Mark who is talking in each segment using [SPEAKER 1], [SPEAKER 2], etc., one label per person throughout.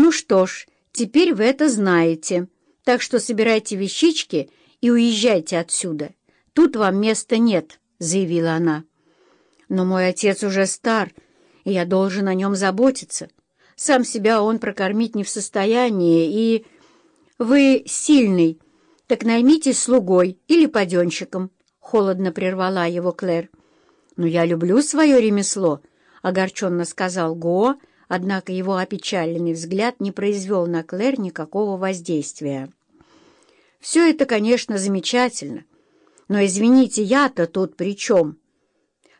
[SPEAKER 1] «Ну что ж, теперь вы это знаете, так что собирайте вещички и уезжайте отсюда. Тут вам места нет», — заявила она. «Но мой отец уже стар, и я должен о нем заботиться. Сам себя он прокормить не в состоянии, и...» «Вы сильный, так наймитесь слугой или паденщиком», — холодно прервала его Клэр. «Но я люблю свое ремесло», — огорченно сказал Го, однако его опечаленный взгляд не произвел на Клэр никакого воздействия. «Все это, конечно, замечательно, но, извините, я-то тут при чем?»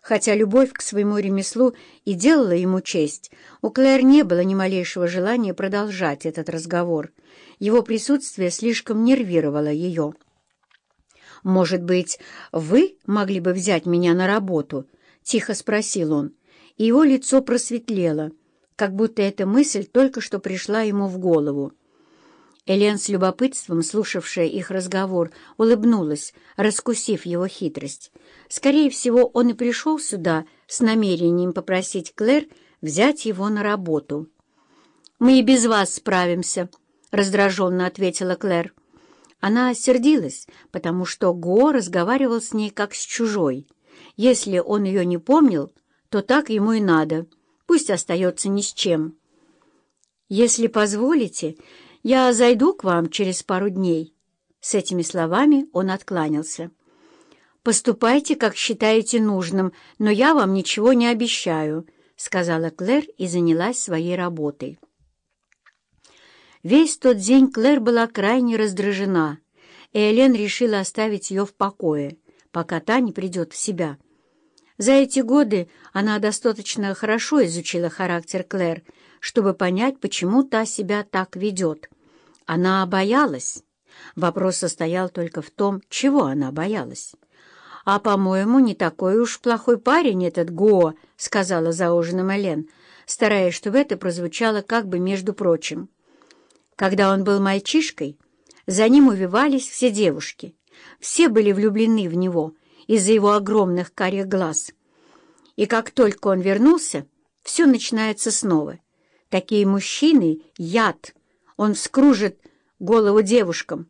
[SPEAKER 1] Хотя любовь к своему ремеслу и делала ему честь, у Клэр не было ни малейшего желания продолжать этот разговор. Его присутствие слишком нервировало ее. «Может быть, вы могли бы взять меня на работу?» — тихо спросил он, и его лицо просветлело, как будто эта мысль только что пришла ему в голову. Элен с любопытством, слушавшая их разговор, улыбнулась, раскусив его хитрость. Скорее всего, он и пришел сюда с намерением попросить Клэр взять его на работу. «Мы и без вас справимся», — раздраженно ответила Клэр. Она сердилась, потому что Го разговаривал с ней как с чужой. Если он ее не помнил, то так ему и надо. Пусть остается ни с чем. «Если позволите, я зайду к вам через пару дней». С этими словами он откланялся. «Поступайте, как считаете нужным, но я вам ничего не обещаю», — сказала Клэр и занялась своей работой. Весь тот день Клэр была крайне раздражена, и Элен решила оставить ее в покое, пока та не придет в себя. За эти годы она достаточно хорошо изучила характер Клэр, чтобы понять, почему та себя так ведет. Она боялась. Вопрос состоял только в том, чего она боялась. «А, по-моему, не такой уж плохой парень этот Го», — сказала за ужином Элен, стараясь, чтобы это прозвучало как бы между прочим. Когда он был мальчишкой, за ним увивались все девушки. Все были влюблены в него из-за его огромных карих глаз. И как только он вернулся, все начинается снова. Такие мужчины — яд. Он вскружит голову девушкам,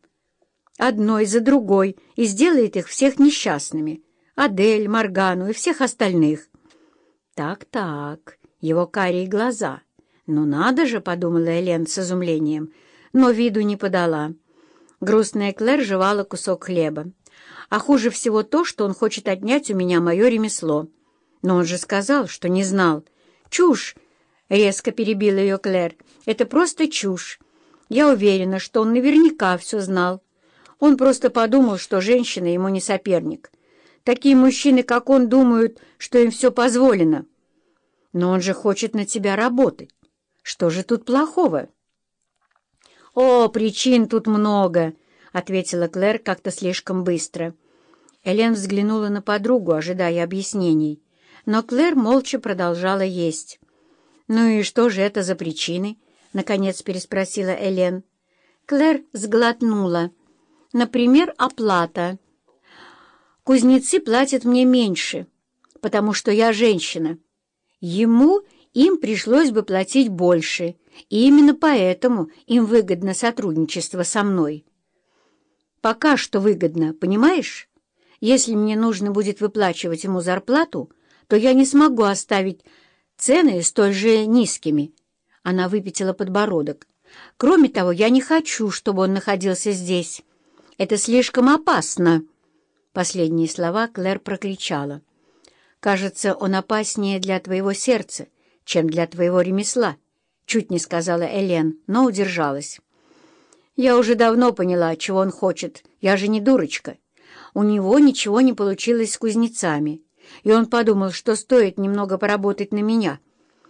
[SPEAKER 1] одной за другой, и сделает их всех несчастными. Адель, Моргану и всех остальных. Так-так, его карие глаза — «Ну надо же!» — подумала Элен с изумлением, но виду не подала. Грустная Клэр жевала кусок хлеба. «А хуже всего то, что он хочет отнять у меня мое ремесло. Но он же сказал, что не знал. Чушь!» — резко перебила ее Клэр. «Это просто чушь. Я уверена, что он наверняка все знал. Он просто подумал, что женщина ему не соперник. Такие мужчины, как он, думают, что им все позволено. Но он же хочет на тебя работать. Что же тут плохого? «О, причин тут много», — ответила Клэр как-то слишком быстро. Элен взглянула на подругу, ожидая объяснений, но Клэр молча продолжала есть. «Ну и что же это за причины?» — наконец переспросила Элен. Клэр сглотнула. «Например, оплата. Кузнецы платят мне меньше, потому что я женщина. Ему им пришлось бы платить больше, и именно поэтому им выгодно сотрудничество со мной. Пока что выгодно, понимаешь? Если мне нужно будет выплачивать ему зарплату, то я не смогу оставить цены столь же низкими. Она выпятила подбородок. Кроме того, я не хочу, чтобы он находился здесь. Это слишком опасно. Последние слова Клэр прокричала. «Кажется, он опаснее для твоего сердца, чем для твоего ремесла», — чуть не сказала Элен, но удержалась. «Я уже давно поняла, чего он хочет. Я же не дурочка. У него ничего не получилось с кузнецами, и он подумал, что стоит немного поработать на меня —